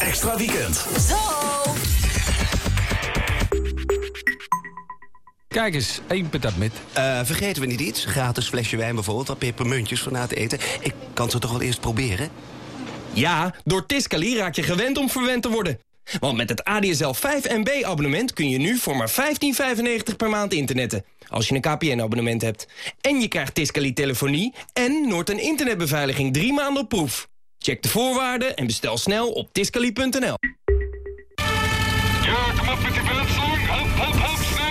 extra weekend. Zo. Kijk eens, één patat met. Uh, vergeten we niet iets? Gratis flesje wijn bijvoorbeeld, wat pepermuntjes van na het eten. Ik kan ze toch wel eerst proberen? Ja, door Tiscali raak je gewend om verwend te worden. Want met het ADSL 5 MB abonnement kun je nu voor maar 15,95 per maand internetten. Als je een KPN-abonnement hebt. En je krijgt Tiscali telefonie en Noord- en internetbeveiliging drie maanden op proef. Check de voorwaarden en bestel snel op tiscali.nl. Ja, kom op met die beeldslang. Hop, hop, hop, snel.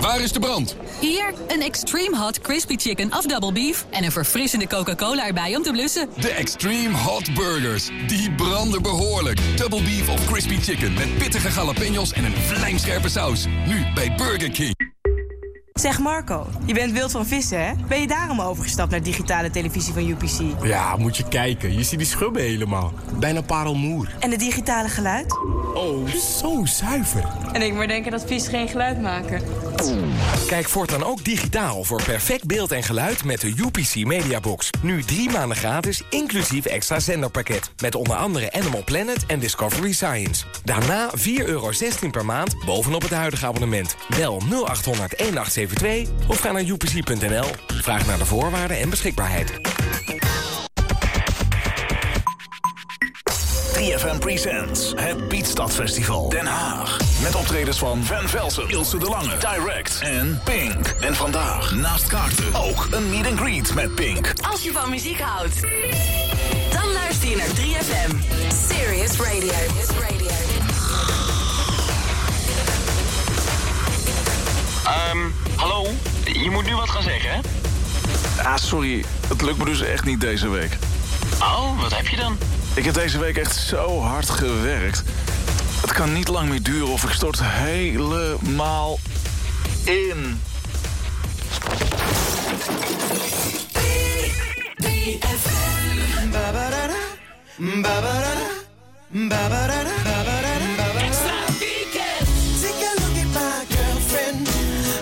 Waar is de brand? Hier, een extreme hot crispy chicken of double beef... en een verfrissende Coca-Cola erbij om te blussen. De Extreme Hot Burgers. Die branden behoorlijk. Double beef of crispy chicken met pittige jalapenos en een vlijmscherpe saus. Nu bij Burger King. Zeg Marco, je bent wild van vissen, hè? Ben je daarom overgestapt naar digitale televisie van UPC? Ja, moet je kijken. Je ziet die schubben helemaal. Bijna parelmoer. En het digitale geluid? Oh, zo zuiver. En ik maar denken dat vissen geen geluid maken. Kijk voortaan ook digitaal voor perfect beeld en geluid met de UPC Mediabox. Nu drie maanden gratis, inclusief extra zenderpakket. Met onder andere Animal Planet en Discovery Science. Daarna 4,16 euro per maand bovenop het huidige abonnement. Bel 0800 1872 of ga naar upc.nl. Vraag naar de voorwaarden en beschikbaarheid. 3FM Presents het Beatstad Den Haag. Met optredens van Van Velsen, Ilse de Lange, Direct en Pink. En vandaag, naast kaarten, ook een meet and greet met Pink. Als je van muziek houdt, dan luister je naar 3FM. Serious Radio. Um, hallo? Je moet nu wat gaan zeggen, hè? Ah, sorry. Het lukt me dus echt niet deze week. Oh, wat heb je dan? Ik heb deze week echt zo hard gewerkt. Het kan niet lang meer duren of ik stort helemaal in.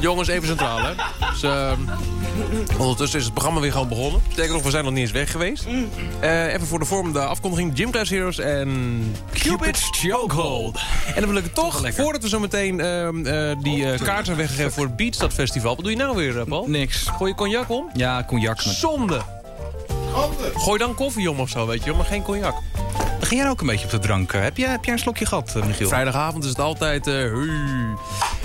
Jongens, even centraal, hè. Dus, ehm, ondertussen is het programma weer gewoon begonnen. Sterker nog, we zijn nog niet eens weg geweest. Eh, even voor de vorm de afkondiging. Gym Class Heroes en Cupid's Chokehold. En dan wil ik het toch, voordat we zo meteen ehm, eh, die eh, kaart zijn weggegeven voor het Beatstad Festival. Wat doe je nou weer, Paul? Niks. Gooi je cognac om? Ja, cognac. Met... Zonde. Gooi dan koffie om of zo, weet je, maar geen cognac. Begin jij ook een beetje op de drank? Heb jij, heb jij een slokje gehad, eh, Michiel? Vrijdagavond is het altijd... eh.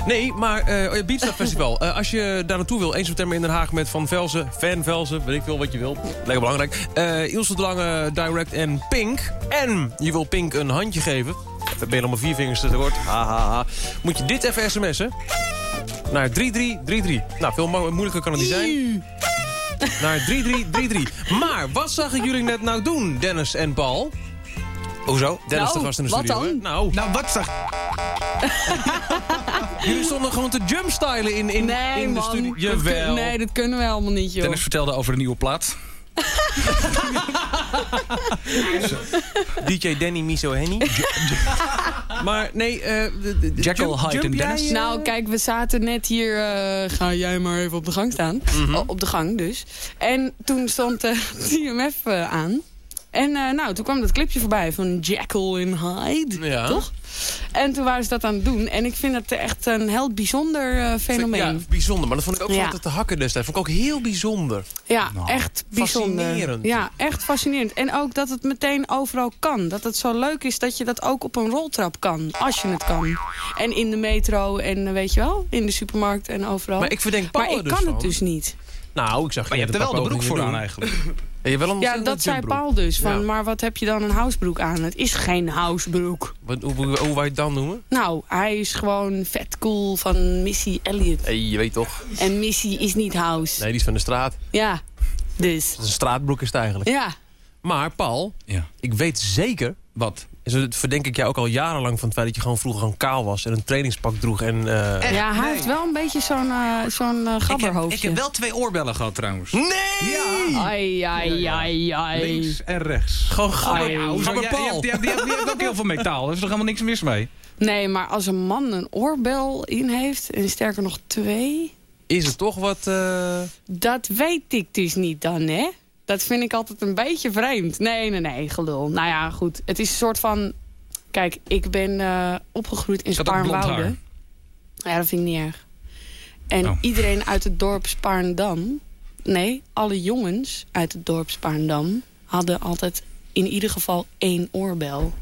Nee, maar Beatstad Festival. Eh, als je daar naartoe wil, 1 september in Den Haag met Van Velzen, Van Velzen, weet ik veel wat je wil. Lekker belangrijk. Eh Ilse de Lange, Direct en Pink. En je wil Pink een handje geven. Dan ben je nog maar vier vingers te kort. Ha, ha, ha. Moet je dit even sms'en. Naar 3333. Nou, veel mo- moeilijker kan het niet zijn. Naar 3333. Maar wat zag ik jullie net nou doen, Dennis en Paul? Hoezo? Dennis Nou, de gast in de wat studio. dan? hè? Nou, Nou, wat zag... jullie stonden gewoon te jumpstylen in, in, Nee, in de man. studio. Dat nee, dat kunnen we helemaal niet, joh. Dennis vertelde over de nieuwe plaat. DJ Danny Miso Henny. maar nee, eh de- de- de- Jekyll, jump- Hyde en Dennis? jij, eh? Nou, kijk, we zaten net hier... eh, ga jij maar even op de gang staan. Mhm. O- op de gang dus. En toen stond eh TMF eh, aan. En eh, nou, toen kwam dat clipje voorbij van Jekyll en Hyde. Ja. Toch? En toen waren ze dat aan het doen. En ik vind dat echt een heel bijzonder eh, fenomeen. Ja, bijzonder. Maar dat vond ik ook Ja. altijd te hakken destijds. Vond ik ook heel bijzonder. Ja, echt bijzonder. fascinerend. Ja, echt fascinerend. En ook dat het meteen overal kan. Dat het zo leuk is dat je dat ook op een roltrap kan. Als je het kan. En in de metro en eh, weet je wel, in de supermarkt en overal. Maar ik verdenk Paul Maar ik dus kan van. het dus niet. Nou, ik zag Maar je hebt er wel de broek voor aan eigenlijk. Ja, je wel een Ja, een dat zei. Paul dus. Van, Ja. Maar wat heb je dan een housebroek aan? Het is geen housebroek. Wat, hoe, hoe, hoe wou je het dan noemen? Nou, hij is gewoon vet cool van Missy Elliott. Hey, je weet toch? En Missy is niet house. Nee, die is van de straat. Ja, dus. Een straatbroek is het eigenlijk. Ja. Maar Paul, Ja. ik weet zeker... Wat? En zo verdenk ik jou ook al jarenlang van het feit dat je gewoon vroeger gewoon kaal was en een trainingspak droeg en... eh, Ja, hij heeft wel een beetje zo'n eh zo'n eh, Ik heb, gabberhoofdje. ik heb wel twee oorbellen gehad trouwens. Nee! Ja. Ai, ai, ai, ai. Links en rechts. Gewoon gabber. ja, Ja, die, hebt ook heel veel metaal. Er is toch helemaal niks mis mee? Nee, maar als een man een oorbel in heeft, en sterker nog twee... Is het toch wat... eh, Dat weet ik dus niet dan, hè? Dat vind ik altijd een beetje vreemd. Nee, nee, nee, gelul. Nou ja, goed. Het is een soort van... Kijk, ik ben eh, opgegroeid in Spaarnwoude. Ja, dat vind ik niet erg. En Oh. iedereen uit het dorp Spaarndam... Nee, alle jongens uit het dorp Spaarndam... hadden altijd in ieder geval één oorbel.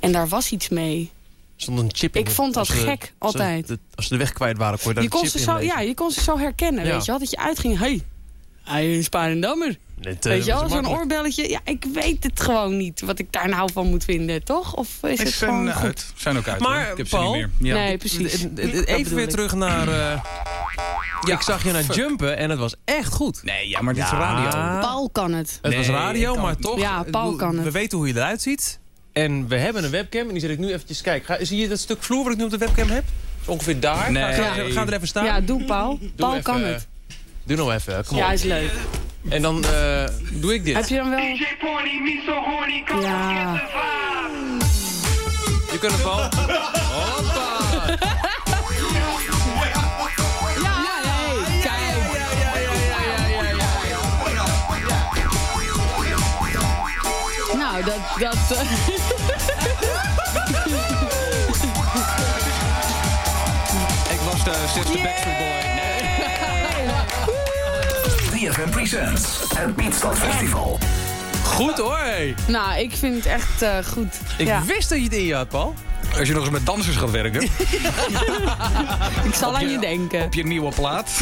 En daar was iets mee. stond een chip in. Ik vond dat gek, als ze altijd. de- Als ze de weg kwijt waren, kon je daar Je een kon, chip ze in zo, lezen. ja, je kon ze zo herkennen, Ja. weet je wel? Dat je uitging, hé, hey, hij is een Spaarndammer. Net, eh, Weet je wel, zo'n oorbelletje. Ja, ik weet het gewoon niet wat ik daar nou van moet vinden, toch? Of is het zijn gewoon uit. goed? Zijn ook uit. hoor. Maar ik heb Paul, ze niet meer. Ja. Nee, precies. Even weer ik. terug naar... eh, ik zag je naar jumpen en het was echt goed. Nee, ja, maar dit is Ja. radio. Paul kan het. Het was radio, maar het toch. Ja, ik Paul kan het. We weten hoe je eruit ziet. En we hebben een webcam en die zet ik nu eventjes... Kijk, ga, zie je dat stuk vloer wat ik nu op de webcam heb? Ongeveer daar. Nee. Ga, ga, ga er even staan. Ja, doe Paul. Doe Paul even, kan eh, het. Doe nou even, kom Ja, op. is leuk. En dan eh, doe ik dit. Heb je dan wel... Ja. Je kunt het, Paul. Hoppa. Ja. Nou, dat... dat eh, Ik was de zesde Backstreet Boy. 3FM Presents. Het Beatstad Festival. Goed hoor, hé. Nou, ik vind het echt eh, goed. Ik ja. wist dat je het in je had, Paul. Als je nog eens met dansers gaat werken. Ik zal aan je denken. Op je nieuwe plaat.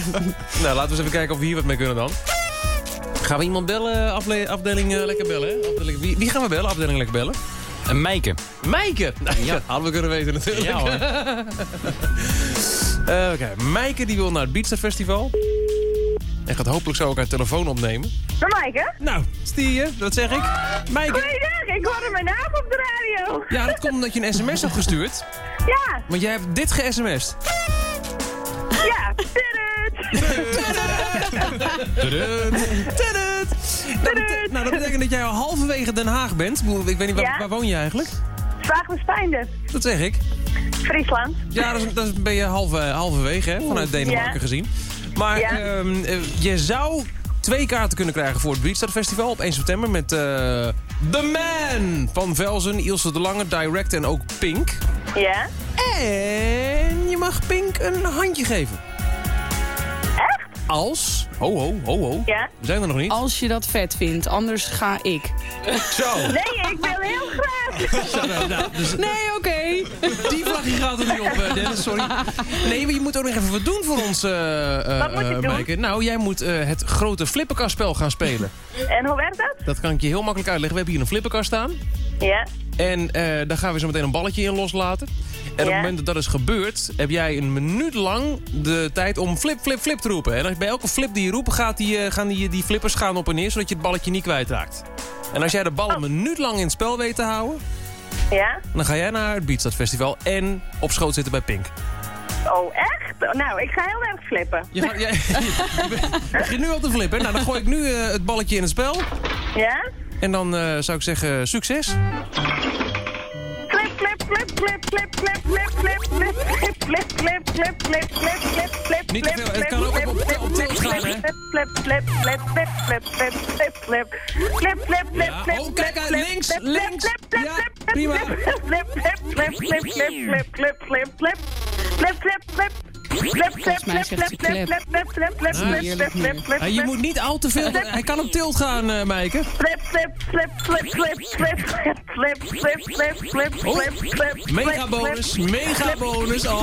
nou, laten we eens even kijken of we hier wat mee kunnen dan. Gaan we iemand bellen? Afle- afdeling eh, lekker bellen, hè? Afdeling, wie, wie gaan we bellen? Afdeling lekker bellen? Een Meike. Meike! Nou, ja. hadden we kunnen weten natuurlijk. Ja, hoor. Eh, Oké, Meike die wil naar het Beatstad Festival. En gaat hopelijk zo ook haar telefoon opnemen. Van Maaike? Nou, stier je, dat zeg ik. Meike. Goeiedag, ik hoorde mijn naam op de radio. Ja, dat komt omdat je een sms hebt gestuurd. Ja, Want jij hebt dit ge-sms'd. ja. Tudut. Tudut. Tudut. Dat bete- Nou, dat betekent dat jij al halverwege Den Haag bent. Ik weet niet, waar, Ja. waar woon je eigenlijk? Zwaagdenspijnde. Dat zeg ik. Friesland. Ja, dat, is, dat is- ben je halve, halverwege, hè, vanuit Denemarken Ja. gezien. Maar Ja. ehm, eh, je zou twee kaarten kunnen krijgen voor het Beatstad Festival op 1 september... met eh The Man van Velzen, Ilse de Lange, Direct en ook Pink. Ja. En je mag Pink een handje geven. Echt? Als... Ho, ho, ho, ho. Ja. We zijn er nog niet. Als je dat vet vindt, anders ga ik. Zo. Nee, ik wil heel graag. Zo, nou, nou, dus Nee, oké. Die vlagje gaat er niet op, eh, Dennis, sorry. Nee, maar je moet ook nog even wat doen voor ons, eh eh, Wat moet ik doen? Nou, jij moet het grote flipperkastspel gaan spelen. En hoe werkt dat? Dat kan ik je heel makkelijk uitleggen. We hebben hier een flipperkast staan. Ja. En daar gaan we zo meteen een balletje in loslaten. En op het moment dat dat is gebeurd... heb jij een minuut lang de tijd om flip, flip, flip te roepen. En als bij elke flip die je roept... Gaat die, gaan die, die flippers gaan op en neer... zodat je het balletje niet kwijtraakt. En als jij de bal een minuut lang in het spel weet te houden... Ja. dan ga jij naar het Beatstad Festival... en op schoot zitten bij Pink. Oh, echt? Nou, ik ga heel erg flippen. Je, gaat, jij, je begint nu al te flippen. Nou, dan gooi ik nu eh, het balletje in het spel. Ja? En dan eh, zou ik zeggen, succes. Flip, flip, flip, flip, flip, flip, flip, flip, flip, flip, flip, flip, flip, flip, flip, flip, flip, Niet te flip, veel, het flip, kan ook flip, op- op- flip, op flip, tilt gaan, flip, hè? flip, flip, flip, flip, flip, flip, flip, flip, flip, flip, flip, Ja, flip, oh, flip, kijk uit, flip, links, flip, flip, links. flip, flip, Ja, flip, prima. flip, flip, flip, flip, flip, flip, flip, flip, flip, flip, flip, flip, flip. Flip, flip, Volgens mij flip, zegt ze flip, flip, klep. flip, flip, flip, flip, Ah, flip, heerlijk flip, nu. flip, Ah, je flip. moet niet al te veel... Hij kan op tilt gaan, eh Maaike. Flip, flip, flip, flip, flip, flip, flip, flip, flip, flip, flip, Oh, flip, flip, Mega bonus, mega bonus. Oh.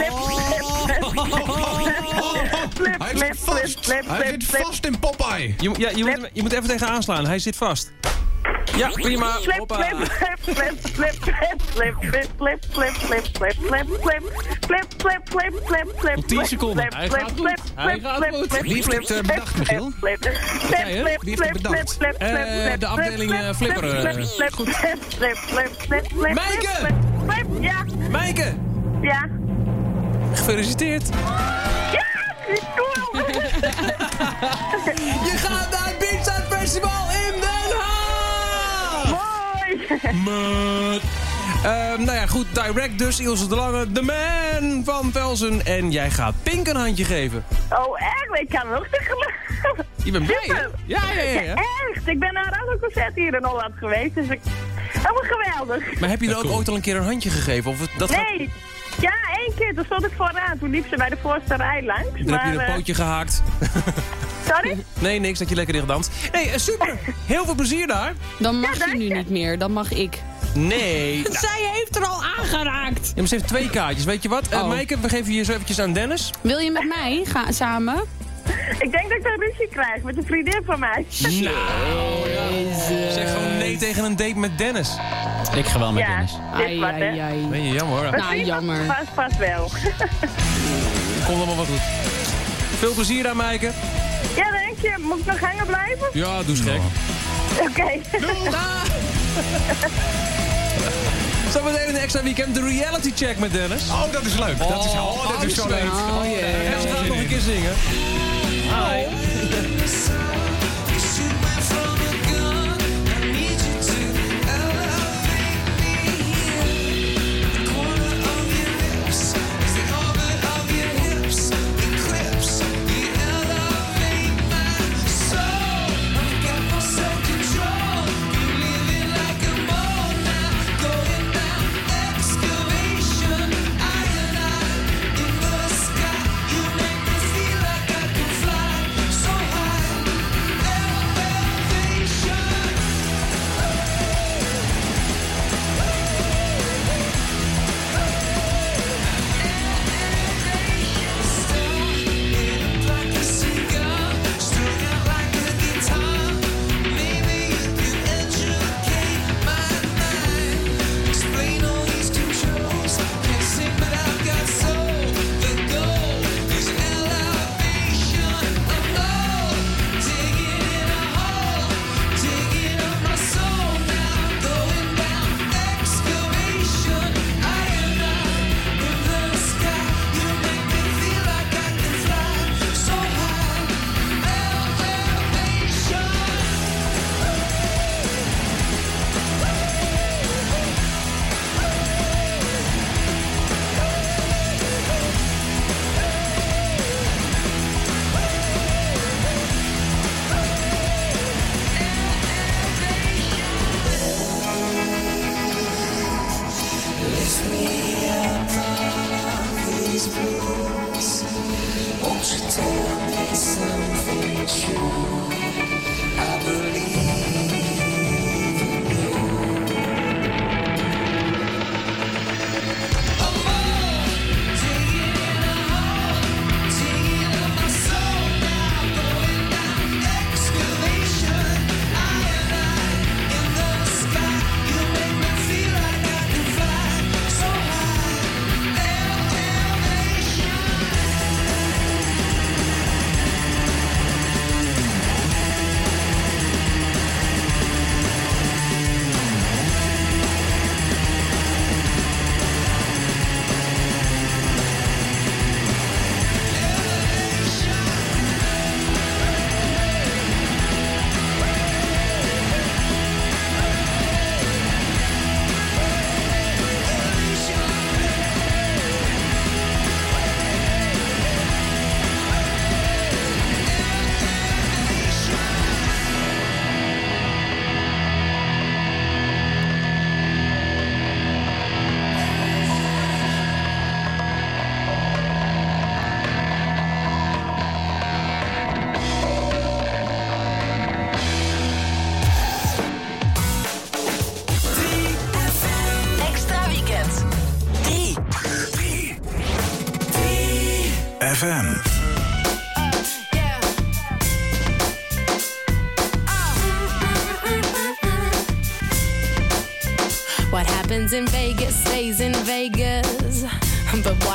Hij zit vast. Hij zit vast in Popeye. Je, moet- ja, je, moet, je moet even tegen aanslaan. Hij zit vast. Ja, prima. Flip, flip, flip, flip, flip, flip, flip, flip, flip, flip, flip, flip, flip, flip, flip, flip, flip, flip, Op 10 seconden. Hij gaat goed. Hij gaat goed. Wie heeft het, eh, bedacht, Michiel? Jij, hè? Wie heeft het bedacht? Eh, de afdeling, eh, Flipper, eh, goed. Maaike! Ja, Maaike, ja. gefeliciteerd. Ja, cool. Je gaat naar Mut. Ehm, nou ja, goed. Direct dus. Ilse de Lange, de man van Velsen. En jij gaat Pink een handje geven. Oh, echt? Ik kan nog te geloven. Je bent blij, hè? Ja, ja, ja. ja. Echt. Ik ben naar alle concerten hier in Holland geweest, dus ik... Helemaal geweldig. Maar heb je er ook ooit al een keer een handje gegeven? Of het- dat gaat- Nee. Ja, één keer. Toen stond ik vooraan. Toen liep ze bij de voorste rij langs. Dan heb maar, je een eh, pootje gehaakt. Sorry? Nee, niks. Dat je lekker in gedanst. Nee, eh, super. Heel veel plezier daar. Dan mag je nu niet meer, dan mag ik. Nee. Nou, Zij heeft er al aangeraakt. ja, maar ze heeft twee kaartjes. Weet je wat? Eh Oh. Maaike, we geven je zo eventjes aan Dennis. Wil je met mij gaan samen? Ik denk dat ik een ruzie krijg met een vriendin van mij. Nou, ja. Zeg gewoon nee tegen een date met Dennis. Ik ga wel met ja, Dennis. Ai, ai, ai. Ben je jammer hoor. Nou, jammer. Vast, vast wel. Komt allemaal wat goed. Veel plezier aan Maaike. Je. Moet ik nog hangen blijven? Ja, doe eens gek. Oké. Zometeen een extra weekend, de reality check met Dennis. Oh, dat is leuk. Dat is, oh, dat is zo leuk. Oh, jee. En ze gaat nog een keer zingen. Hi.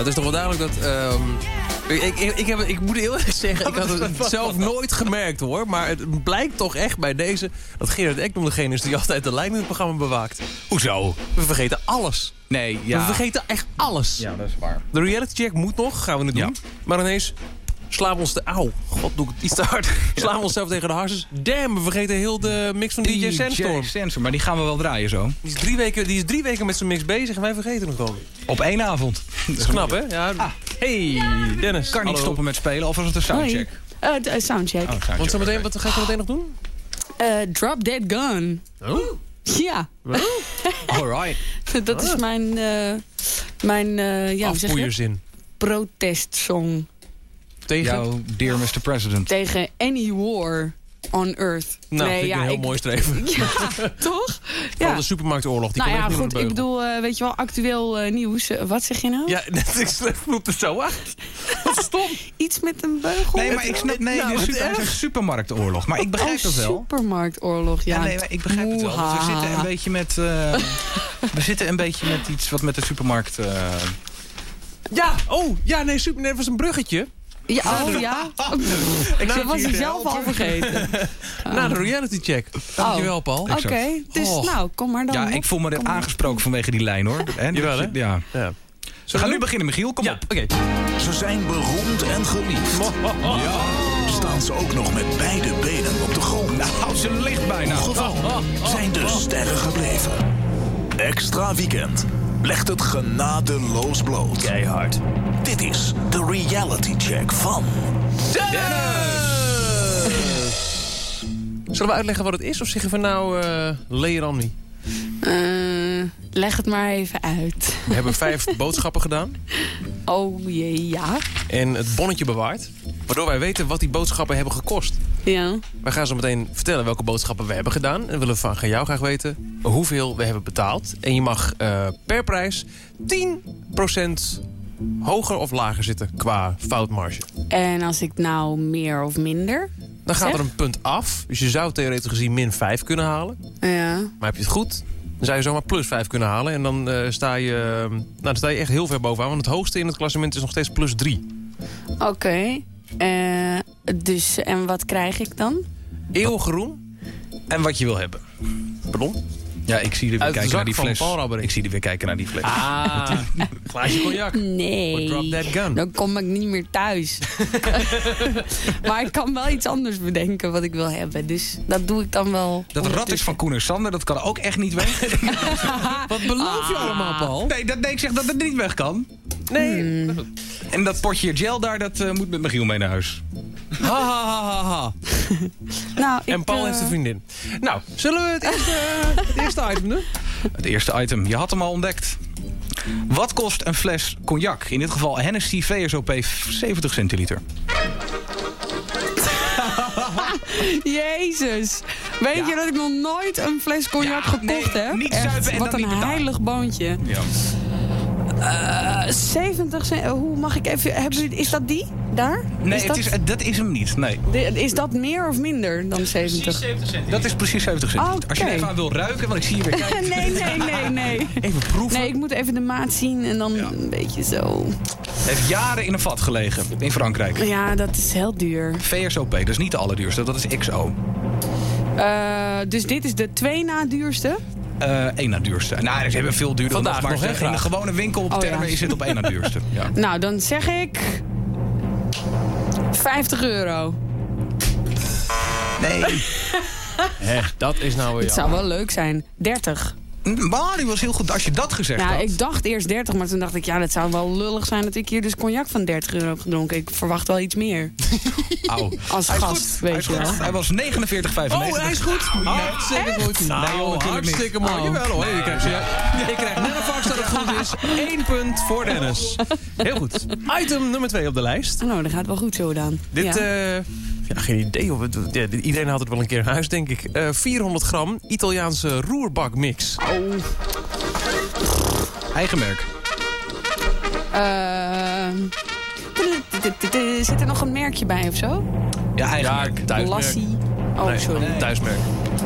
het is toch wel duidelijk dat... Ehm, ik, ik, ik, heb, ik moet heel eerlijk zeggen, ik had het zelf nooit gemerkt hoor. Maar het blijkt toch echt bij deze dat Gerard Ekdom degene is die altijd de lijn in het programma bewaakt. Hoezo? We vergeten alles. Nee, ja. We vergeten echt alles. Ja, dat is waar. De reality check moet nog, gaan we het doen. Ja. Maar ineens slaan we ons de... Auw, god, doe ik het iets te hard. Slaan we onszelf tegen de harses. Damn, we vergeten heel de mix van DJ, Sandstorm. Sandstorm, maar die gaan we wel draaien zo. Die is drie weken, die is drie weken met zijn mix bezig en wij vergeten hem gewoon. Op één avond. Dat is knap, hè? Ja. Hey, Dennis. Kan niet Hallo. stoppen met spelen, of was het een soundcheck? Eh, eh, soundcheck. Oh, soundcheck. Want zometeen, wat ga je zo meteen nog doen? Eh, drop Dead Gun. Oh. Ja. Alright. Dat is mijn, eh, mijn eh ja, hoe zeg je? Afpoeierzin. protestsong Tegen? Jouw Dear Mr. President. tegen any war on earth. Nou, vind ik een heel mooi streven. Ja, toch? Vooral de supermarktoorlog. Die nou ja, goed. Ik bedoel, eh, weet je wel, actueel eh, nieuws. Eh, wat zeg je nou? Ja, ik roep het zo uit. Wat stom. Iets met een beugel? Nee, maar ik snap, nee, Nou, super, supermarktoorlog. Maar ik begrijp oh, dat wel. supermarktoorlog, ja. Ja, nee, maar ik begrijp het wel. want we zitten een beetje met, eh, we zitten een beetje met iets wat met de supermarkt. eh, Ja, oh, ja, nee, super, nee, dat was een bruggetje. Ja, oh ja. Ik was ik zelf al vergeten. Na de reality check. Dankjewel, Paul. Oké, dus Oh. nou, kom maar dan. ja, op. ik voel me er maar. aangesproken vanwege die lijn hoor. Jawel, hè? Ja. Ja. We gaan nu beginnen, Michiel. Kom Ja, op. oké. Ze zijn beroemd en geliefd. Ja. Staan ze ook nog met beide benen op de grond? Nou, ze ligt bijna. Gewoon zijn de sterren gebleven. Extra weekend legt het genadeloos bloot. Keihard. Dit is de reality check van... Zullen we uitleggen wat het is? Of zeggen we nou, eh leer aan me? Eh, leg het maar even uit. We hebben vijf boodschappen gedaan. Oh jee, ja. En het bonnetje bewaard. Waardoor wij weten wat die boodschappen hebben gekost. Ja. Wij gaan zo meteen vertellen welke boodschappen we hebben gedaan. En we willen van jou graag weten hoeveel we hebben betaald. En je mag eh, per prijs 10% hoger of lager zitten qua foutmarge. En als ik nou meer of minder? Dan gaat zeg? er een punt af. Dus je zou theoretisch gezien min 5 kunnen halen. Ja. Maar heb je het goed, dan zou je zomaar plus 5 kunnen halen. En dan, eh, sta je, nou, dan sta je echt heel ver bovenaan. Want het hoogste in het klassement is nog steeds plus 3. Oké. Eh, dus, en wat krijg ik dan? Eeuwige roem. En wat je wil hebben. Pardon? Ja, ik zie er weer Uit kijken naar die van fles. Ik zie er weer kijken naar die fles. Ah, glaasje cognac. Nee. Drop that gun. Dan kom ik niet meer thuis. maar ik kan wel iets anders bedenken wat ik wil hebben. Dus dat doe ik dan wel. Dat rat is van Koen en Sander, dat kan ook echt niet weg. Wat beloof je allemaal, Paul? Nee, dat, nee, ik zeg dat het niet weg kan. Nee. En dat potje gel daar, dat eh, moet met Michiel mee naar huis. Ha, ha, ha, ha, ha. Nou, ik, En Paul eh, heeft een vriendin. Nou, zullen we het eerste, het eerste item doen? Het eerste item, je had hem al ontdekt. Wat kost een fles cognac? In dit geval Hennessy VSOP 70 centiliter. Jezus. Weet je dat ik nog nooit een fles cognac Ja, gekocht nee, heb? niet Echt, zuipen en Wat dan een heilig boontje. Ja. Eh, 70 cent. Hoe mag ik even. Hebben is dat die? Daar? Nee, is het dat, is, dat is hem niet. Nee. de- is dat meer of minder dan 70? Dat is precies 70 centiliter. Als je er even aan wil ruiken, want ik zie je weer kijken. nee, nee, nee, nee. Even proeven. Nee, ik moet even de maat zien en dan een beetje zo. Heeft jaren in een vat gelegen in Frankrijk. Ja, dat is heel duur. VSOP, dat is niet de allerduurste, dat is XO. Eh, dus dit is de twee na duurste. Eh één na duurste. Nou, ze hebben veel duurder Vandaag dan dat, nog, maar hè, in de gewone winkel op Oh, termen ja. is het op één na duurste. Ja. Nou, dan zeg ik. 50 euro. Nee. Hè, dat is nou weer Het zou wel leuk zijn. 30. Maar die was heel goed als je dat gezegd Ja, had. ik dacht eerst 30, maar toen dacht ik, ja, dat zou wel lullig zijn dat ik hier dus cognac van 30 euro heb gedronken. Ik verwacht wel iets meer. Au. Als Hij is gast, goed. weet je wel. Hij was 49,95. Oh, hij is goed. Hartstikke goed. Nee, joh, Nou, hartstikke mooi. Oh. Jawel hoor. Je krijgt, ik krijg net een vast dat het goed is. Eén punt voor Dennis. Heel goed. Item nummer twee op de lijst. Nou, dat gaat wel goed zo dan. Dit, ja. eh, ja, geen idee. Ja, iedereen had het wel een keer in huis, denk ik. Eh 400 gram Italiaanse roerbakmix. Oh. Eigen merk. Ehm, Zit er nog een merkje bij of zo? Ja, eigen Ja, merk. thuismerk. Lassie. Oh, Nee, sorry. Thuismerk.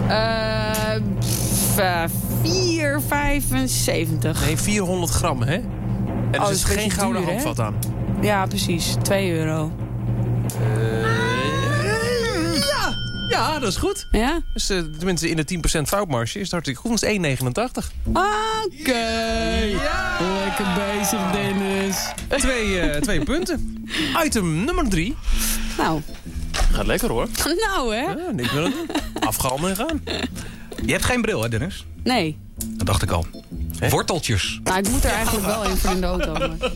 Eh, pff, eh, 4,75. Nee, 400 gram, hè? En er Oh, is geen gouden duur, handvat aan. Ja, precies. 2 euro. Ja, ja, dat is goed. Ja? Dus eh, tenminste in de 10% foutmarge is het hartstikke goed. Dat is 1,89. Oké. Lekker bezig, Dennis. Twee, eh, twee punten. Item nummer drie. Nou. Gaat lekker hoor. Nou, hè? Ja, niks meer aan doen. Afgehaald en gaan. Je hebt geen bril, hè, Dennis? Nee. Dat dacht ik al. Worteltjes. Nou, ik moet er eigenlijk wel in voor in de auto. maar-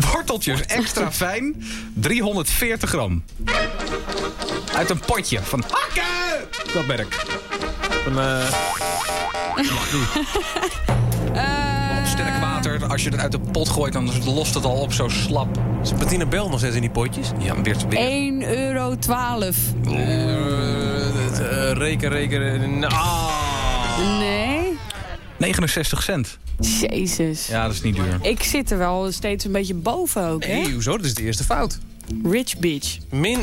Worteltjes, extra fijn. 340 gram. Uit een potje van hakken! Dat merk. Een, eh, Op sterk water, als je het uit de pot gooit, dan lost het al op zo slap. Is Bettina Bel nog steeds in die potjes? Ja, weer, weer. 1 euro 12. Eh, reken, reken. Ah. Nee? 69 cent. Jezus. Ja, dat is niet duur. Ik zit er wel steeds een beetje boven ook, hè? Nee, hoezo? Dat is de eerste fout. Rich bitch. Min,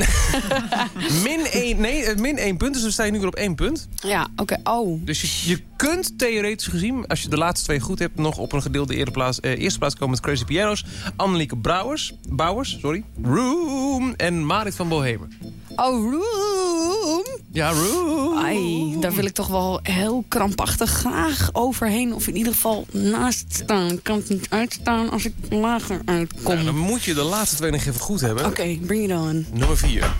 min, één, nee, eh, min één punt, dus dan sta je nu weer op één punt. Ja, oké. Oh. Dus je, je kunt theoretisch gezien, als je de laatste twee goed hebt... nog op een gedeelde eerste plaats, eh, eerste plaats komen met Crazy Pianos. Annelieke Brouwers, Bouwers, sorry. Room en Marit van Bohemen. Oh, room. Ja, Room. Ai, daar wil ik toch wel heel krampachtig graag overheen. Of in ieder geval naast staan. Ik kan het niet uitstaan als ik lager uitkom. Nou, dan moet je de laatste twee nog even goed hebben. Oké, bring it on. Nummer 4.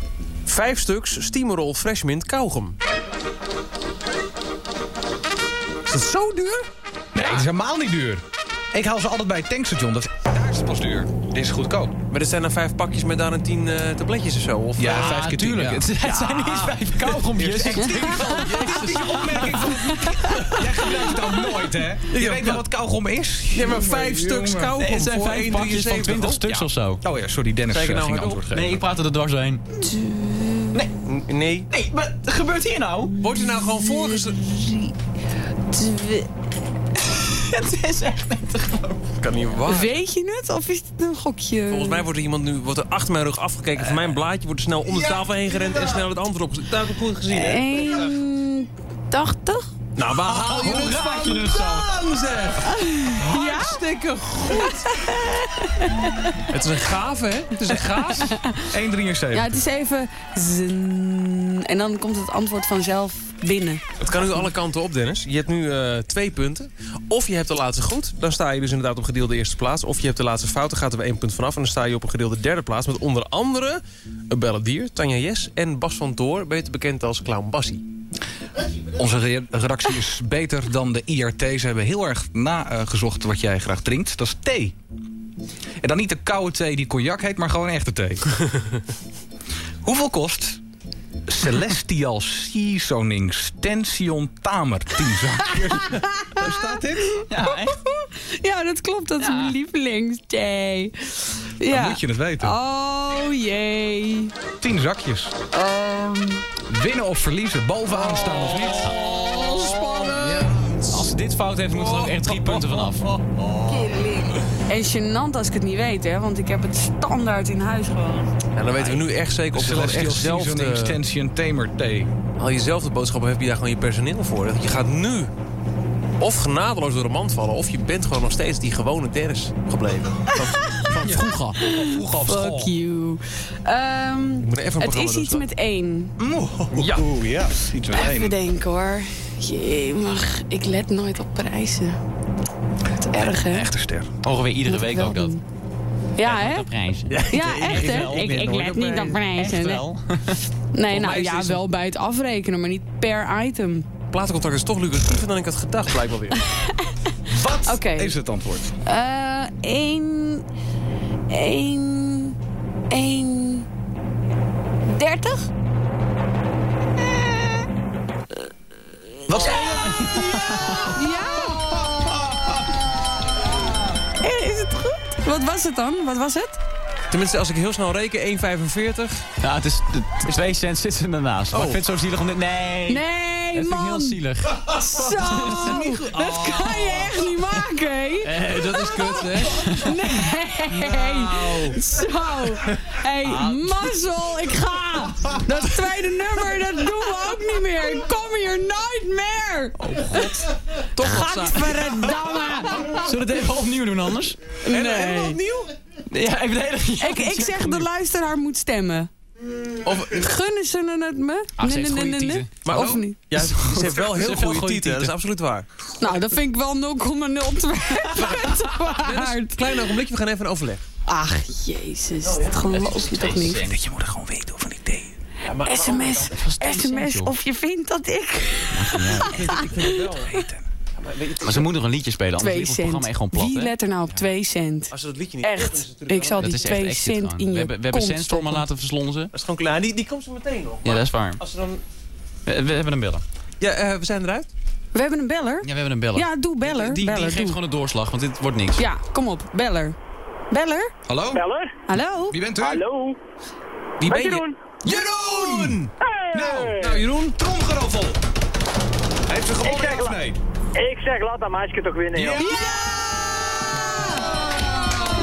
Vijf stuks Steamerol Fresh Mint kauwgom. Is dat zo duur? Nee, het is helemaal niet duur. Ik haal ze altijd bij het tankstation. Dat, is duur. Dit is goedkoop. Maar er zijn dan vijf pakjes met daar een tien eh, tabletjes of zo? Of, Ja, eh, vijf keer tuurlijk. ja. Het, het zijn niet eens vijf kauwgompjes. Echt, ik van, die opmerking van... Jij gebruikt het ook nooit, hè? Je weet wel wat kauwgom is? Ja, maar vijf stuks kauwgom Nee, het zijn voor vijf 1,73. pakjes van 20 Oh, stuks ja. of zo. Oh ja, sorry, Dennis ik eh, nou ging antwoord geven. Nee, ik praat er dwars doorheen. Nee. Nee. Nee, wat gebeurt hier nou? Wordt er nou gewoon voorgesteld? Het is echt niet te geloven. Kan niet waar. Weet je het? Of is het een gokje? Volgens mij wordt er iemand nu wordt er achter mijn rug afgekeken van mijn blaadje. Wordt er snel om de tafel heen gerend en snel het antwoord op. Dat heb ik goed gezien, hè? 1,80? Nou, waar haal je het je zo? vandaan, zeg? Hartstikke goed. Het is een gave, hè? Het is een gaaf. 1,73. Ja, het is even... En dan komt het antwoord vanzelf binnen. Het kan nu alle kanten op, Dennis. Je hebt nu eh, twee punten. Of je hebt de laatste goed. Dan sta je dus inderdaad op gedeelde eerste plaats. Of je hebt de laatste fout. Dan gaat er weer één punt vanaf. En dan sta je op een gedeelde derde plaats. Met onder andere een balladier, Tanja Jes en Bas van Toor. Beter bekend als Clown Bassie. Onze re- redactie is beter dan de IRT. Ze hebben heel erg nagezocht wat jij graag drinkt. Dat is thee. En dan niet de koude thee die cognac heet, maar gewoon echte thee. Hoeveel kost Celestial Seasoning Stension Tamer 10 zakjes? Waar staat dit? Ja, echt? Ja, dat klopt. Dat is mijn lievelingsthee. Dan Ja. moet je het weten. Oh jee. 10 zakjes. Ehm, Winnen of verliezen, bovenaan staan of niet. oh, spannend. Als ze dit fout heeft, moeten er ook echt drie punten vanaf. En gênant als ik het niet weet, hè. Want ik heb het standaard in huis gewoon. En dan weten we nu echt zeker of gewoon Celestial echt zelf de, Stension Tamer thee. al je zelf de boodschappen heb je daar gewoon je personeel voor. Je gaat nu of genadeloos door de mand vallen... of je bent gewoon nog steeds die gewone Dennis gebleven. Van, van vroeger. Vroeger op Fuck you. Ehm, moet even een het is iets met één. Ja. Oeh, ja. Iets met Even één. denken hoor. Jee, mag ik let nooit op prijzen. Erg, hè? Echte ster. Ongeveer iedere week ook dat. Ja, hè? Prijzen. Ja, echt, hè? wel. Ik, ik let niet op prijzen. Echt Nee, wel. nee mij nou ja, wel bij het afrekenen, maar niet per item. Platencontact is toch lucratiever dan ik had gedacht, blijkbaar weer. Wat Oké. is het antwoord? Eh, één... één... één... dertig? Wat zei je? Ja! Het goed? Wat was het dan? Wat was het? Tenminste, als ik heel snel reken, 1,45. Ja, het is, het is twee cent zitten ernaast. Maar Oh. ik vind het zo zielig om dit... Nee! Nee, dat vind ik man! heel zielig. Zo! Dat kan je echt niet maken, hè? Eh, dat is kut, hè? Nee! Zo! Hey, mazzel, ik ga! Dat tweede nummer, dat doen we ook niet meer! Ik kom hier nooit meer! Oh god. Toch Gadverdamme! Zullen we het even opnieuw doen anders? Nee. opnieuw? Ja, even de hele... Ik, ik zeg de luisteraar moet stemmen. Of, Gunnen ze het me? Ah, ze Nee, heeft nee, goede nee, nee. tieten. Maar Of niet? Ja, ze, heeft wel heel wel goede tieten. Dat is absoluut waar. Nou, dat vind ik wel 0,02 waard. Klein ogenblikje, we gaan even in overleg. Ach, jezus. Dat geloof je toch niet? Dat je moet er gewoon weten of niet thee. SMS, SMS of je vindt dat ik... Maar ze moet nog een liedje spelen, anders 2 ligt ons programma echt gewoon plat, Wie hè? let er nou op 2 cent? Als ze dat liedje niet is het Echt. Ik zal die is echt 2 exit cent in We je hebben, we hebben Sandstorm al stoppen. laten verslonzen. Dat is gewoon klaar. Die, die komt zo meteen nog. Ja, dat is waar. Als ze dan... We, we hebben een beller. Ja, eh, we zijn eruit. We hebben een beller. Ja, we hebben een beller. Ja, doe beller. Die, die beller, geeft doe. gewoon de doorslag, want dit wordt niks. Ja, kom op. Beller. Beller? Hallo? Beller? Hallo? Wie bent u? Hallo? Wie ben je? Jeroen? Jeroen! Hey! Nou, Jeroen, tromgeroffel. Heeft ze Ik gewonnen of nee? Ik zeg, laat dat meisje toch winnen, joh.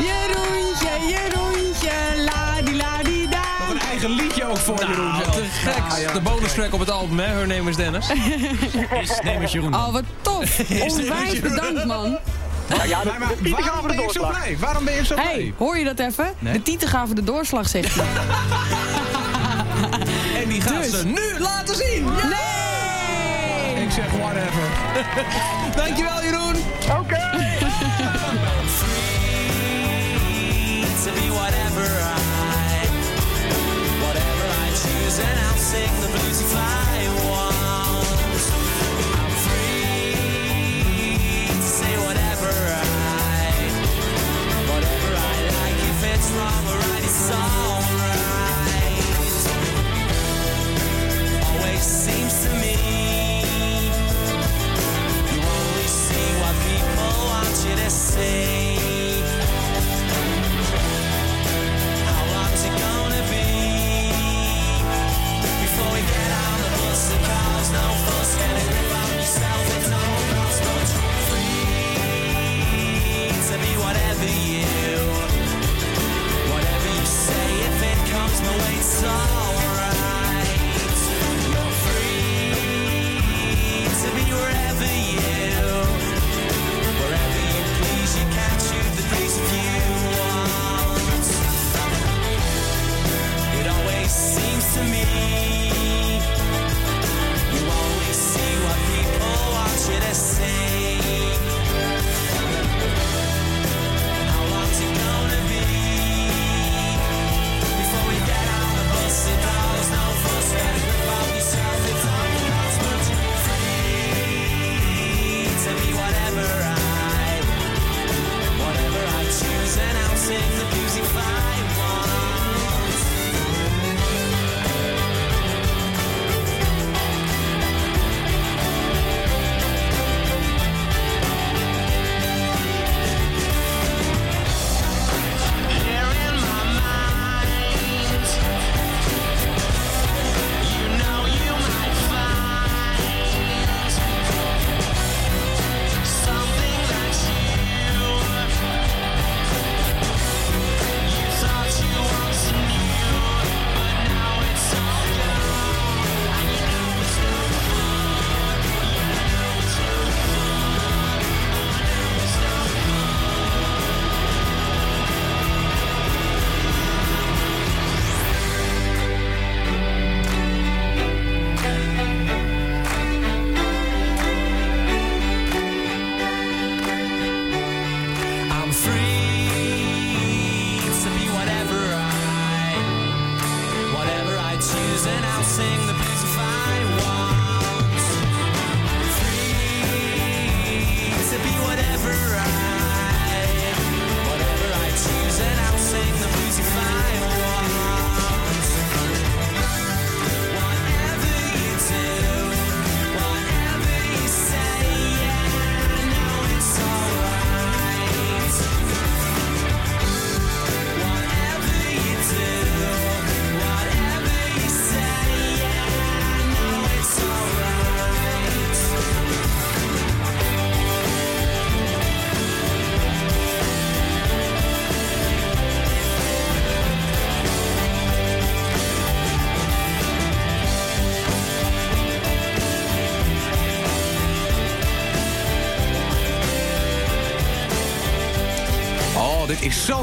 Jeroentje, Jeroentje, ladie-ladie-da. Nog een eigen liedje ook voor Jeroen Nou, zelf. te gek. De bonus track op het album, hè? Her name is Dennis. Is Nemers Jeroen. Oh, wat tof. Onwijs bedankt, man. Ja, ja, de, Maar, de tieten gaan waarom voor de ben je zo doorslag. blij? Waarom ben je zo blij? hey, hoor je dat even? Nee. De tieten gaven de doorslag, zegt hij. En die gaat Dus. ze nu laten zien. Nee! Ik zeg whatever. Dankjewel, Jeroen. Oké. to be whatever I, whatever I choose, and I'll sing you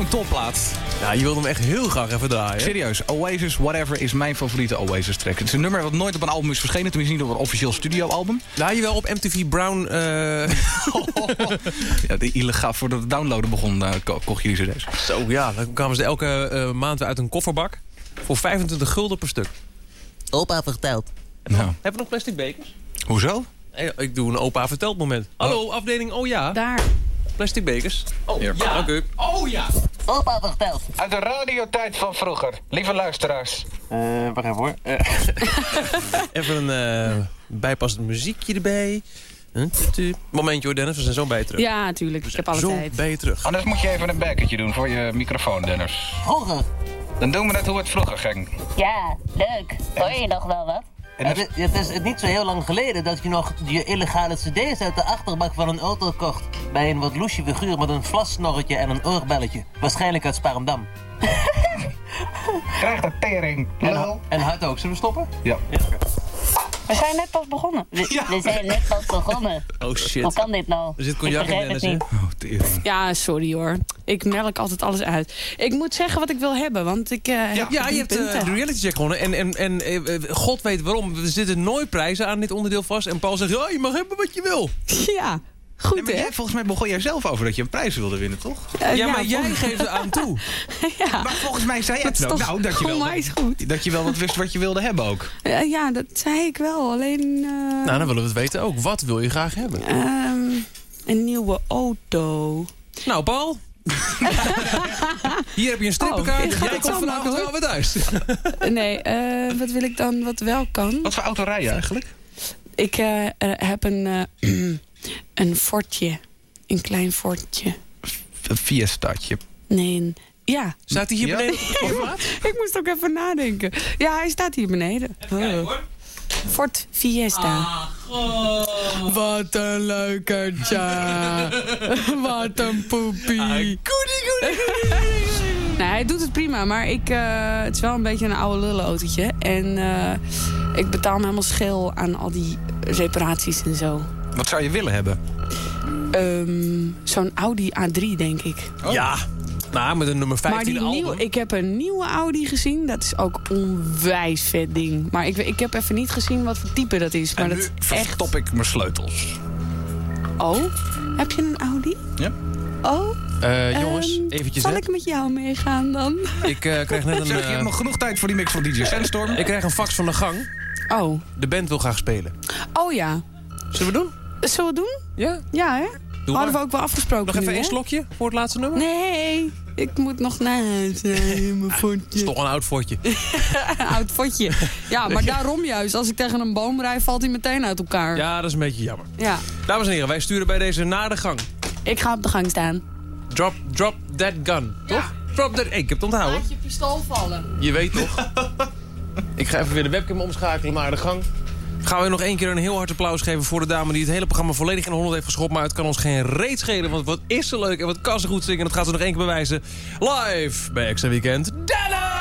Dit is zo'n topplaat. Ja, je wilde hem echt heel graag even draaien. Serieus, Oasis, Whatever is mijn favoriete Oasis track. Het is een nummer wat nooit op een album is verschenen. Tenminste niet op een officieel studioalbum. Nou, je wel op MTV Brown... eh, Ja, de illegaal, voordat het downloaden begon, eh, ko- kocht je die cd's. Zo, ja, dan kwamen ze elke eh, maand weer uit een kofferbak. Voor 25 gulden per stuk. Opa vertelt. Nou, Hebben we nog plastic bekers? hoezo? Hey, ik doe een opa verteld moment. Hallo, afdeling Oh ja. Daar. Plastic bekers. Oh, Hier. ja. Dank u. Oh ja. Opa vertelt. Uit de radiotijd van vroeger. Lieve luisteraars. Eh, wacht even hoor. Eh, even een eh, bijpassend muziekje erbij. Momentje hoor, Dennis. We zijn zo bij je terug. Ja, tuurlijk. Ik heb alle Zo tijd. ben je terug. Anders moet je even een bekkertje doen voor je microfoon, Dennis. Vroeger. Dan doen we net hoe het vroeger ging. Ja, leuk. Hoor je nog wel wat? Het, is- het is niet zo heel lang geleden dat je nog je illegale cd's uit de achterbak van een auto kocht. Bij een wat loesje figuur met een vlassnorretje en een oorbelletje. Waarschijnlijk uit Sparendam. Krijg de tering. En, en hard ook. Zullen we stoppen? Ja. We zijn net pas begonnen. We, we zijn net pas begonnen. Oh shit. Hoe kan dit nou? Er zit cognac in Dennis, niet. Oh, Ja, sorry hoor. Ik melk altijd alles uit. Ik moet zeggen wat ik wil hebben, want ik eh heb Ja, je hebt eh, de reality check gewonnen. En, en, en eh, eh, god weet waarom. Er zitten nooit prijzen aan dit onderdeel vast. En Paul zegt, ja, je mag hebben wat je wil. Ja, goed Nee, maar hè? jij, volgens mij begon jij zelf over dat je een prijs wilde winnen, toch? Ja, maar vol- jij geeft er aan toe. ja. Maar volgens mij zei jij Dat het toch Nou, dat je wel, goed. dat je wel wat wist wat je wilde hebben ook. Ja, dat zei ik wel. Alleen eh, Nou, dan willen we het weten ook. Wat wil je graag hebben? ehm, een nieuwe auto. Nou, Paul. Hier heb je een strippenkaart. Oh, gaat jij komt vanavond wel weer thuis. nee, eh, wat wil ik dan wat wel kan? Wat voor auto rij je eigenlijk? Ik eh, eh, heb een, eh, een fortje. Een klein fortje. Een Fiestaatje. Nee, een, ja. Staat hij hier Ja? beneden? ik moest ook even nadenken. Ja, hij staat hier beneden. Oh. Ford Fiesta. Wat een leukertje. Wat een poepie. Goedie, goedie, Nou, hij doet het prima, maar ik, eh, het is wel een beetje een oude lullenautootje. En eh, ik betaal me helemaal schil aan al die reparaties en zo. Wat zou je willen hebben? Ehm, Zo'n Audi A3, denk ik. Ja. Nou, met een nummer 15 Maar die album. nieuwe, ik heb een nieuwe Audi gezien. Dat is ook onwijs vet ding. Maar ik, ik heb even niet gezien wat voor type dat is. Maar en dat nu echt... verstop ik mijn sleutels. Oh, heb je een Audi? Ja. Oh, Eh, jongens, ehm, eventjes zal ik met jou meegaan dan? Ik eh, krijg net een... Zeg, je hebt eh, nog genoeg tijd voor die mix van DJ Sandstorm. ik krijg een fax van de gang. Oh, De band wil graag spelen. oh ja. Zullen we doen? Zullen we het doen? Ja. Ja, hè? Doe Hadden maar. we ook wel afgesproken Nog even nu, hè? slokje voor het laatste nummer? Nee, ik moet nog naar huis. Mijn Dat is toch een oud fortje. Oud fotje. Ja, maar daarom juist. Als ik tegen een boom rijd, valt hij meteen uit elkaar. Ja, dat is een beetje jammer. Ja. Dames en heren, wij sturen bij deze naar de gang. Ik ga op de gang staan. Drop, drop that gun, toch? Drop that... Hey, ik heb het onthouden. je pistool vallen. Je weet toch? ik ga even weer de webcam omschakelen naar de gang. Gaan we nog één keer een heel hard applaus geven voor de dame die het hele programma volledig in de honderd heeft geschopt. Maar het kan ons geen reet schelen, want wat is ze leuk en wat kan ze goed zingen. Dat gaat ze nog één keer bewijzen. Live bij Extra Weekend. Dennis!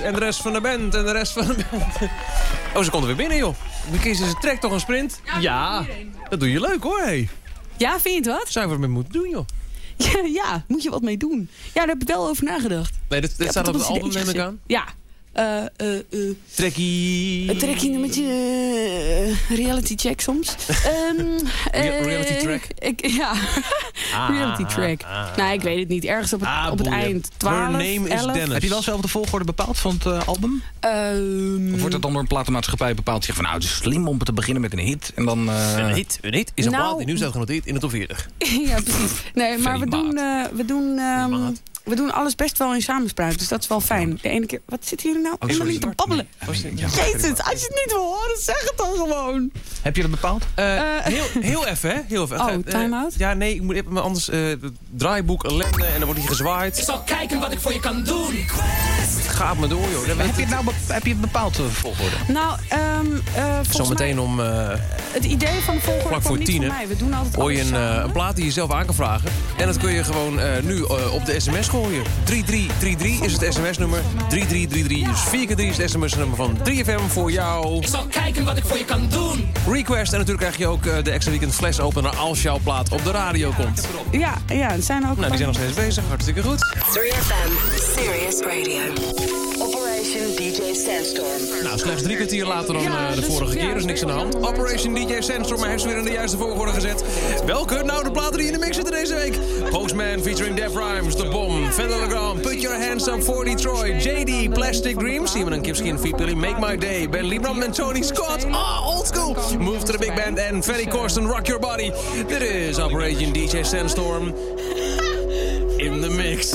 En de rest van de band, en de rest van de band. Oh, ze komt er weer binnen, joh. We kiezen ze trekt toch een sprint? Ja, dat doe je leuk, hoor. Hey. Ja, vind je het wat? Zou je wat mee moeten doen, joh? Ja, ja, moet je wat mee doen. Ja, daar heb ik wel over nagedacht. Nee, dit, staat op op het een album, neem ik aan. Ja. Eh, eh, eh. Trekkie. Een trekkie nummertje, eh, reality check soms. Ehm, eh, reality track? Ik, ja, reality track. nou, ik weet het niet. Ergens op het, Ah, op het eind. 12, Her name is 11. Dennis. Heb je wel zelf de volgorde bepaald van het album? Ehm, Of wordt het dan door een platenmaatschappij bepaald? Zeg van nou, het is slim om te beginnen met een hit. En dan, eh, Een hit, een hit is een Nou- plaat die nu staat genoteerd in de top 40. ja, precies. Nee, maar we doen, eh, we, doen, ehm, we doen alles best wel in samenspraak. Dus dat is wel fijn. De ene keer... Wat zitten jullie nou Oh, helemaal sorry. niet te babbelen? Jezus, als je het niet wil horen, zeg het dan gewoon. Heb je dat bepaald? Eh, heel, heel even, hè? Heel even. Oh, Eh, time-out? ja, nee, ik moet even maar anders eh, het draaiboek ellende en dan wordt hij gezwaaid. zal kijken wat ik voor je kan doen. Het gaat me door, joh. Heb je het nou heb je het bepaald, volgorde? Nou, ehm eh volgens Zometeen om eh, Het idee van de volgorde vlak voor niet tien, mij. We doen altijd hoor je een, eh, een plaat die je zelf aan kan vragen. En dat kun je gewoon eh, nu eh, op de sms gooien. 3333 is het sms-nummer. 3333 is 4 keer 3 is het sms-nummer van 3FM voor jou. Ik zal kijken wat ik voor je kan doen. Request. En natuurlijk krijg je ook eh, de extra weekend flash opener als jouw plaat op de radio komt. Ja, ja, het zijn ook... Nou, die zijn nog steeds bezig. Hartstikke goed. 3FM, Serious Radio. Operation DJ Sandstorm. Nou, slechts drie kwartier later dan eh, de vorige keer, dus niks aan de hand. Operation DJ Sandstorm heeft ze weer in de juiste volgorde gezet. Welke? Nou, de platen die in de mix zitten deze week. Postman featuring Def Rhymes, The Bomb, Fender Legrand, Put Your Hands Up for Detroit, JD, Plastic Dreams, Simon en Kipskin, Feet Billy, Make My Day, Ben Liebrand en Tony Scott, ah, old school, Move to the Big Band en Ferry Corsten, Rock Your Body. Dit is Operation DJ Sandstorm in the mix.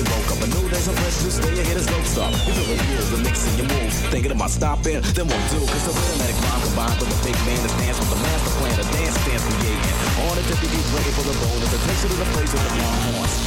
You woke up. A new day's a fresh new stay ahead is don't stop. You feel the rules, the mixing your moves. Thinking about stopping, then won't do. Cause the rhythmic rhyme combined with the big man that dance with the master plan. a dance dance creating. On the tip, he's ready for the bonus. It takes you to the place with the long horns.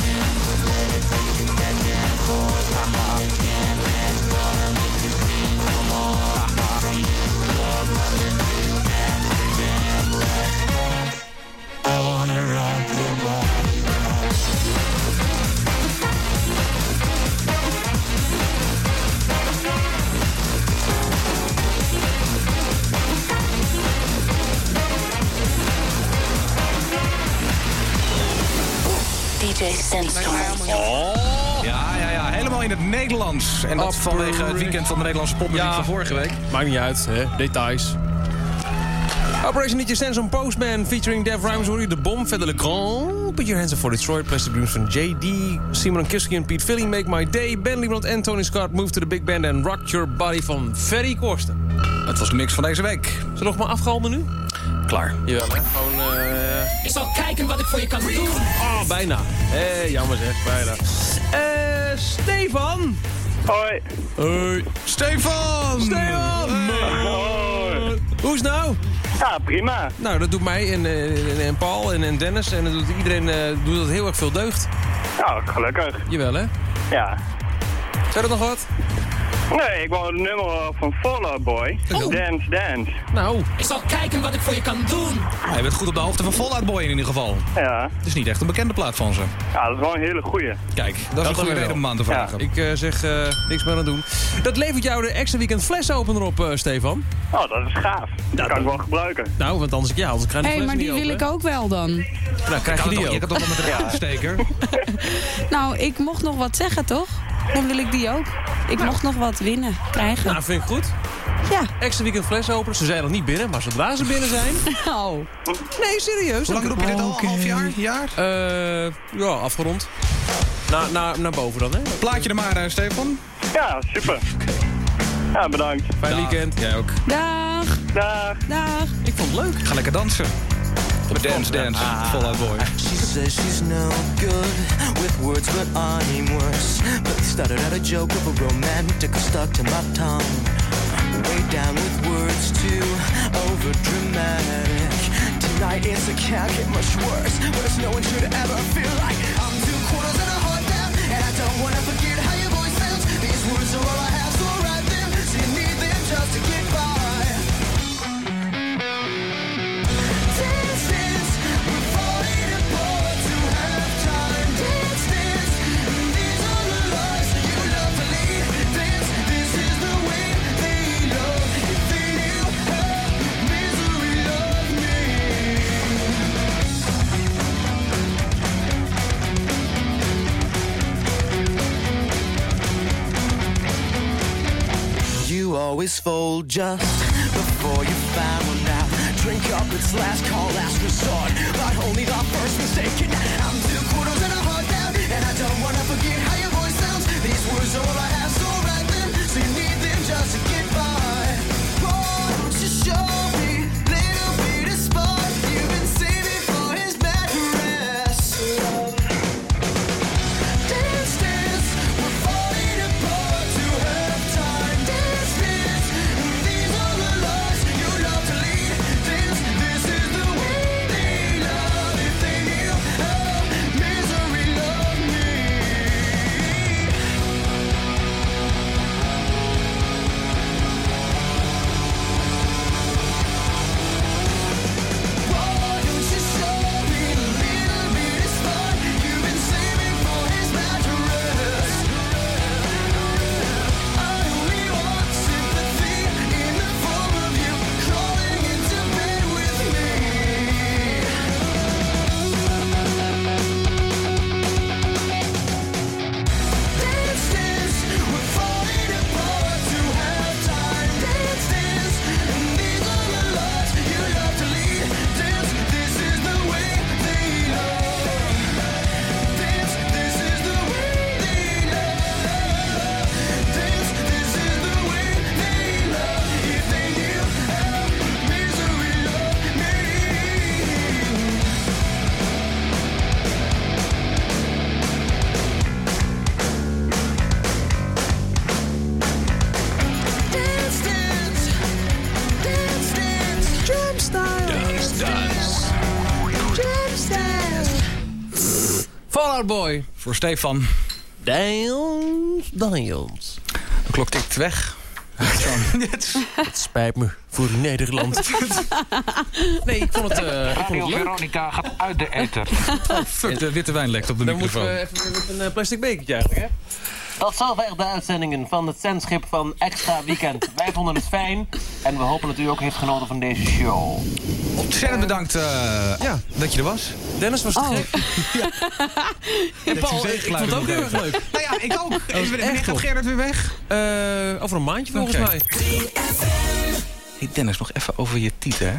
Sandstorm. Oh. Ja, ja, ja. Helemaal in het Nederlands. En dat vanwege het weekend van de Nederlandse popmuziek van vorige week. Maakt niet uit, hè? details. Operation DJ Sands on Postman featuring Dev Rhymes hoor je de bom. Verder Le Grand. Put your hands up for Detroit. Plastic Blooms van JD. Simon Kiski en Pete Philly. Make My Day. Ben Liebrand en Tony Scott. Move to the Big Band. En Rock Your Body van Ferry Korsten. Het was de mix van deze week. Is er nog maar afgehandeld nu? Klaar. Jawel, hè? Gewoon, eh... Ik zal kijken wat ik voor je kan doen. Oh, bijna. Eh, jammer zeg, bijna. Eh, Stefan. Hoi. Hoi. Stefan! Stefan! Hoi. Hoe is het nou? Ja, prima. Nou, dat doet mij en, eh, en, en Paul en, en Dennis. En dat doet iedereen eh, doet dat heel erg veel deugd. Ja, gelukkig. Jawel, hè? Ja. Zou dat nog wat? Nee, ik wou het nummer van Fall Out Boy. Dance, dance. Nou. Ik zal kijken wat ik voor je kan doen. Hij bent goed op de hoogte van Fallout Boy in ieder geval. Ja. Het is niet echt een bekende plaat van ze. Ja, dat is wel een hele goeie. Kijk, dat is een goede reden om aan te vragen. Ik eh, zeg eh, niks meer aan doen. Dat levert jou de extra weekend flesopener op, eh, Stefan. Oh, dat is gaaf. Dat kan ik wel gebruiken. Nou, want anders, ja, anders krijg Hé, je hey, fles maar niet die wil open, ik ook wel dan. Nou, krijg je die toch- ook. je kan toch wel met de raamsteker? Nou, ik mocht nog wat zeggen, toch? Dan wil ik die ook. Ik mocht nog wat winnen, krijgen. Nou, vind ik goed. Ja. Extra weekend flesopener. Ze zijn nog niet binnen, maar zodra ze binnen zijn... Oh. Nee, serieus. Hoe lang roep je dit al? Een half jaar? Jaar? Eh, ja, afgerond. Na, na, naar boven dan, hè? Plaatje er maar, eh, Stefan. Ja, super. Ja, bedankt. Fijn weekend. Jij ook. Dag. Dag. Dag. Ik vond het leuk. Ga lekker dansen. Dance, dance. Ah. Fallout Boy. Ah, she says she's no good with words, but I'm worse. But started out a joke of a romantic stuck to my tongue. Way down with words too over dramatic. Tonight it's a can't get much worse, but it's no one should ever feel like I'm two quarters and a heart down, and I don't wanna forget how your voice sounds. These words are all I have, Always fold just before you found out. Drink up, it's last call, last resort. But only the first mistake. And Voor Stefan. Dance, dance. De klok tikt weg. Het spijt me voor Nederland. nee, ik vond het... eh, ik vond het leuk. Veronica gaat uit de ether. Fuck, de witte wijn lekt op de Dan moeten microfoon. we even met een eh, plastic bekertje eigenlijk, hè? Tot zover de uitzendingen van het zendschip van Extra Weekend. Wij vonden het fijn en we hopen dat u ook heeft genoten van deze show. Ontzettend bedankt eh, dat je er was. Dennis was te Oh. gek. En Paul, ik vond het ook heel erg leuk. Nou ja, ik ook. Wanneer echt gaat. Gerard weer weg? Eh, over een maandje volgens mij. Hey Dennis, nog even over je tieten, hè?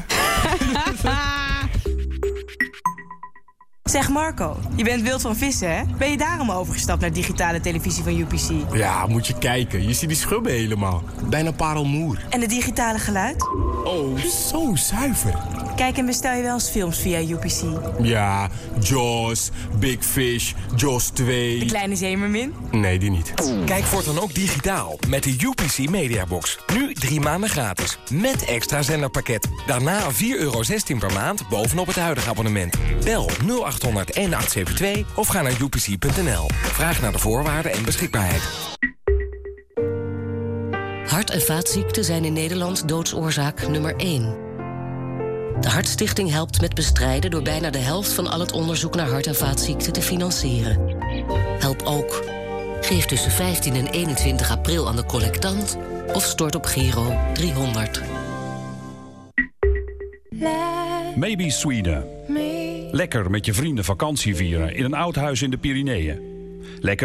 Zeg Marco, je bent wild van vissen, hè? Ben je daarom overgestapt naar digitale televisie van UPC? Ja, moet je kijken. Je ziet die schubben helemaal. Bijna parelmoer. En het digitale geluid? Oh, zo zuiver. Kijk en bestel je wel eens films via UPC? Ja, Jaws, Big Fish, Jaws 2. De Kleine Zeemermin? Nee, die niet. Kijk voortaan ook digitaal met de UPC Mediabox. Nu drie maanden gratis. Met extra zenderpakket. Daarna 4,16 euro per maand bovenop het huidige abonnement. Bel 0800 1872 of ga naar upc.nl. Vraag naar de voorwaarden en beschikbaarheid. Hart- en vaatziekten zijn in Nederland doodsoorzaak nummer 1. De Hartstichting helpt met bestrijden door bijna de helft van al het onderzoek naar hart- en vaatziekten te financieren. Help ook. Geef tussen 15 en 21 april aan de collectant of stort op Giro 300. Maybe Sweden. Lekker met je vrienden vakantie vieren in een oud huis in de Pyreneeën. Lekker